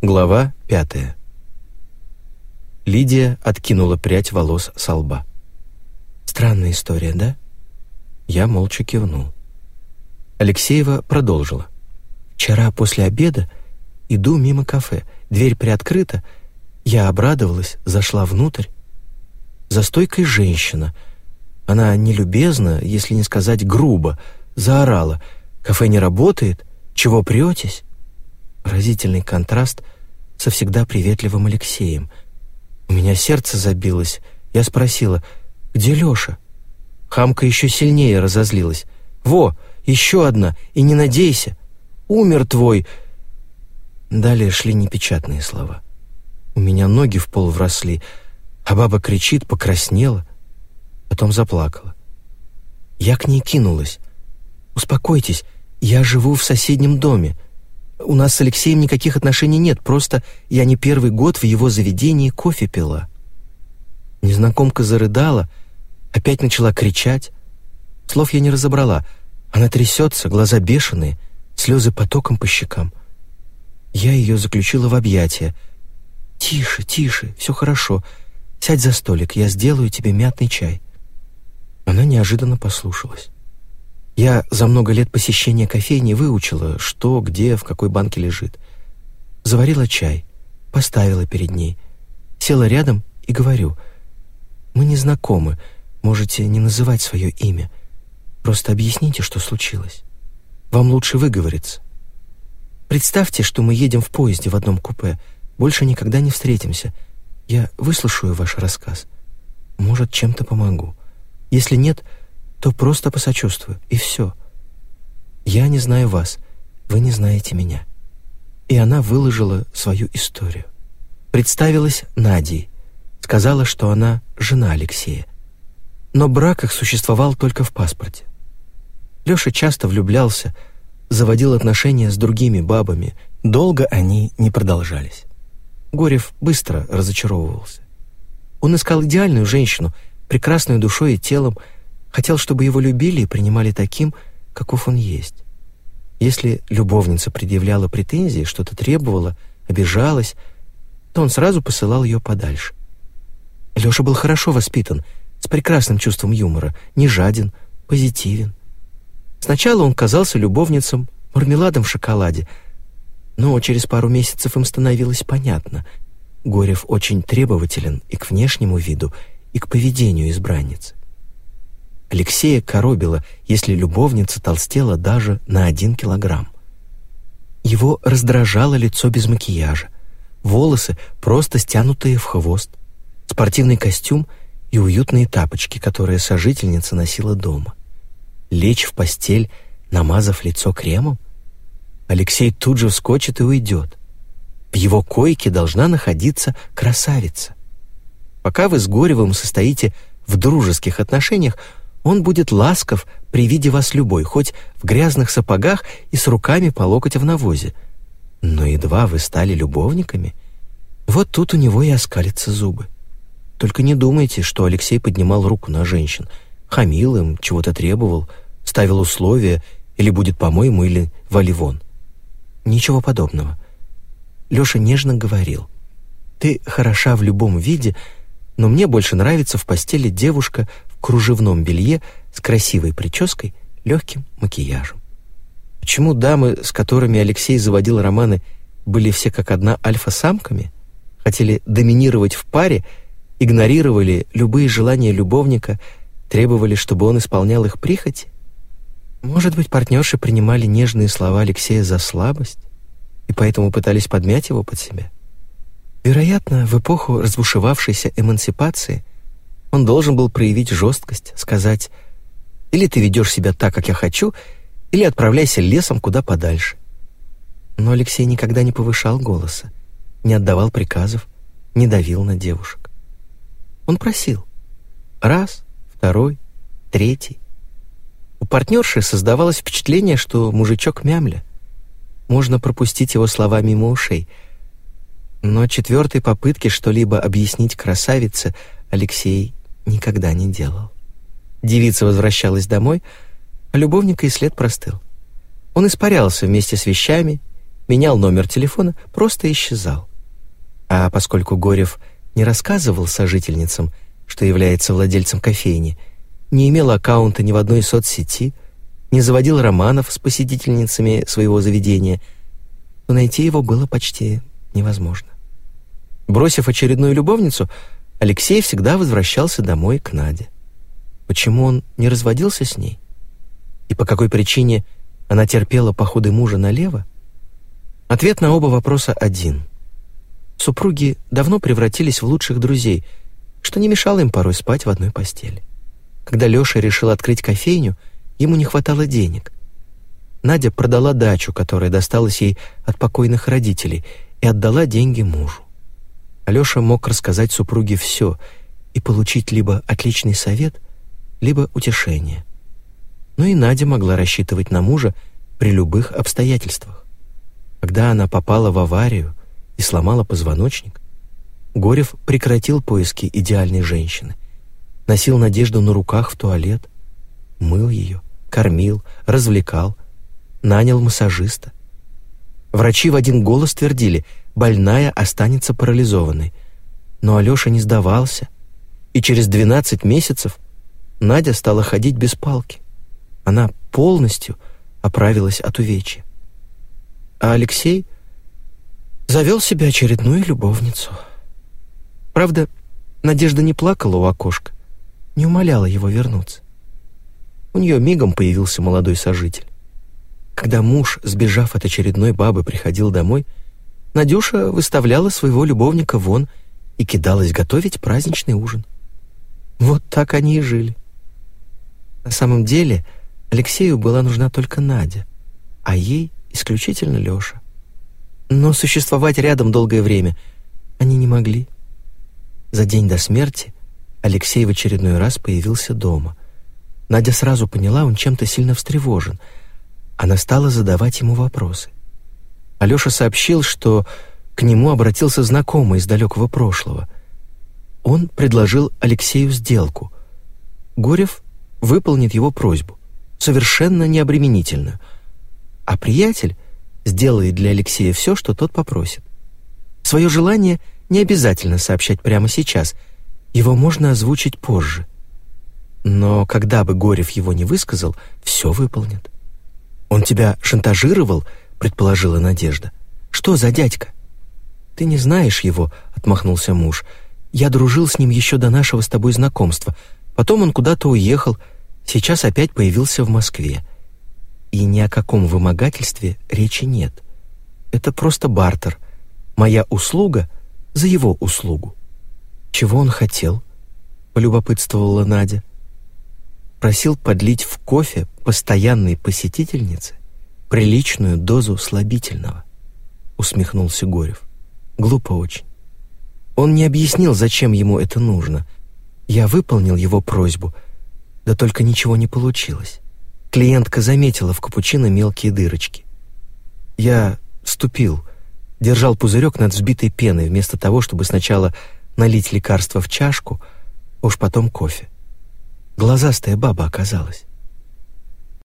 Глава пятая. Лидия откинула прядь волос со лба. «Странная история, да?» Я молча кивнул. Алексеева продолжила. «Вчера после обеда иду мимо кафе. Дверь приоткрыта. Я обрадовалась, зашла внутрь. За стойкой женщина. Она нелюбезно, если не сказать грубо, заорала. «Кафе не работает? Чего претесь?» Поразительный контраст со всегда приветливым Алексеем. У меня сердце забилось. Я спросила, где Лёша? Хамка еще сильнее разозлилась. «Во, еще одна, и не надейся! Умер твой!» Далее шли непечатные слова. У меня ноги в пол вросли, а баба кричит, покраснела, потом заплакала. Я к ней кинулась. «Успокойтесь, я живу в соседнем доме. У нас с Алексеем никаких отношений нет, просто я не первый год в его заведении кофе пила». Незнакомка зарыдала, опять начала кричать. Слов я не разобрала. Она трясется, глаза бешеные, слезы потоком по щекам. Я ее заключила в объятия. «Тише, тише, все хорошо. Сядь за столик, я сделаю тебе мятный чай». Она неожиданно послушалась. Я за много лет посещения кофейни выучила, что, где, в какой банке лежит. Заварила чай, поставила перед ней, села рядом и говорю, «Мы не знакомы, можете не называть свое имя. Просто объясните, что случилось. Вам лучше выговориться. Представьте, что мы едем в поезде в одном купе, больше никогда не встретимся. Я выслушаю ваш рассказ. Может, чем-то помогу. Если нет, то просто посочувствую, и все. Я не знаю вас, вы не знаете меня». И она выложила свою историю. Представилась Надей, сказала, что она жена Алексея. Но брак их существовал только в паспорте. Леша часто влюблялся, заводил отношения с другими бабами. Долго они не продолжались. Горев быстро разочаровывался. Он искал идеальную женщину, прекрасную душой и телом, Хотел, чтобы его любили и принимали таким, каков он есть. Если любовница предъявляла претензии, что-то требовала, обижалась, то он сразу посылал ее подальше. Леша был хорошо воспитан, с прекрасным чувством юмора, не жаден, позитивен. Сначала он казался любовницам мармеладом в шоколаде, но через пару месяцев им становилось понятно. Горев очень требователен и к внешнему виду, и к поведению избранницы. Алексея коробило, если любовница толстела даже на один килограмм. Его раздражало лицо без макияжа, волосы просто стянутые в хвост, спортивный костюм и уютные тапочки, которые сожительница носила дома. Лечь в постель, намазав лицо кремом? Алексей тут же вскочит и уйдет. В его койке должна находиться красавица. Пока вы с Горевым состоите в дружеских отношениях, он будет ласков при виде вас любой, хоть в грязных сапогах и с руками по локоть в навозе. Но едва вы стали любовниками, вот тут у него и оскалятся зубы. Только не думайте, что Алексей поднимал руку на женщин, хамил им, чего-то требовал, ставил условия, или будет по-моему, или вали вон. Ничего подобного. Леша нежно говорил, «Ты хороша в любом виде, но мне больше нравится в постели девушка кружевном белье с красивой прической, легким макияжем. Почему дамы, с которыми Алексей заводил романы, были все как одна альфа-самками, хотели доминировать в паре, игнорировали любые желания любовника, требовали, чтобы он исполнял их прихоти? Может быть, партнерши принимали нежные слова Алексея за слабость и поэтому пытались подмять его под себя? Вероятно, в эпоху разбушевавшейся эмансипации – он должен был проявить жесткость, сказать «Или ты ведешь себя так, как я хочу, или отправляйся лесом куда подальше». Но Алексей никогда не повышал голоса, не отдавал приказов, не давил на девушек. Он просил. Раз, второй, третий. У партнерши создавалось впечатление, что мужичок мямля. Можно пропустить его слова мимо ушей. Но четвертой попытки что-либо объяснить красавице Алексей никогда не делал. Девица возвращалась домой, а любовника и след простыл. Он испарялся вместе с вещами, менял номер телефона, просто исчезал. А поскольку Горев не рассказывал сожительницам, что является владельцем кофейни, не имел аккаунта ни в одной соцсети, не заводил романов с посетительницами своего заведения, то найти его было почти невозможно. Бросив очередную любовницу, Алексей всегда возвращался домой к Наде. Почему он не разводился с ней? И по какой причине она терпела походы мужа налево? Ответ на оба вопроса один. Супруги давно превратились в лучших друзей, что не мешало им порой спать в одной постели. Когда Лёша решил открыть кофейню, ему не хватало денег. Надя продала дачу, которая досталась ей от покойных родителей, и отдала деньги мужу. Алёша мог рассказать супруге все и получить либо отличный совет, либо утешение. Но и Надя могла рассчитывать на мужа при любых обстоятельствах. Когда она попала в аварию и сломала позвоночник, Горев прекратил поиски идеальной женщины, носил Надежду на руках в туалет, мыл ее, кормил, развлекал, нанял массажиста. Врачи в один голос твердили — больная останется парализованной. Но Алёша не сдавался, и через 12 месяцев Надя стала ходить без палки. Она полностью оправилась от увечья. А Алексей завел себе очередную любовницу. Правда, Надежда не плакала у окошка, не умоляла его вернуться. У нее мигом появился молодой сожитель. Когда муж, сбежав от очередной бабы, приходил домой — Надюша выставляла своего любовника вон и кидалась готовить праздничный ужин. Вот так они и жили. На самом деле Алексею была нужна только Надя, а ей исключительно Лёша. Но существовать рядом долгое время они не могли. За день до смерти Алексей в очередной раз появился дома. Надя сразу поняла, он чем-то сильно встревожен. Она стала задавать ему вопросы. Алёша сообщил, что к нему обратился знакомый из далекого прошлого. Он предложил Алексею сделку. Горев выполнит его просьбу, совершенно необременительную, а приятель сделает для Алексея все, что тот попросит. Свое желание не обязательно сообщать прямо сейчас, его можно озвучить позже. Но когда бы Горев его не высказал, все выполнит. Он тебя шантажировал предположила Надежда. Что за дядька? Ты не знаешь его, отмахнулся муж. Я дружил с ним еще до нашего с тобой знакомства. Потом он куда-то уехал, сейчас опять появился в Москве. И ни о каком вымогательстве речи нет. Это просто бартер. Моя услуга за его услугу. Чего он хотел? полюбопытствовала Надя. Просил подлить в кофе постоянной посетительнице приличную дозу слабительного, усмехнулся Горев. Глупо очень. Он не объяснил, зачем ему это нужно. Я выполнил его просьбу, да только ничего не получилось. Клиентка заметила в капучино мелкие дырочки. Я ступил, держал пузырек над взбитой пеной, вместо того, чтобы сначала налить лекарство в чашку, уж потом кофе. Глазастая баба оказалась.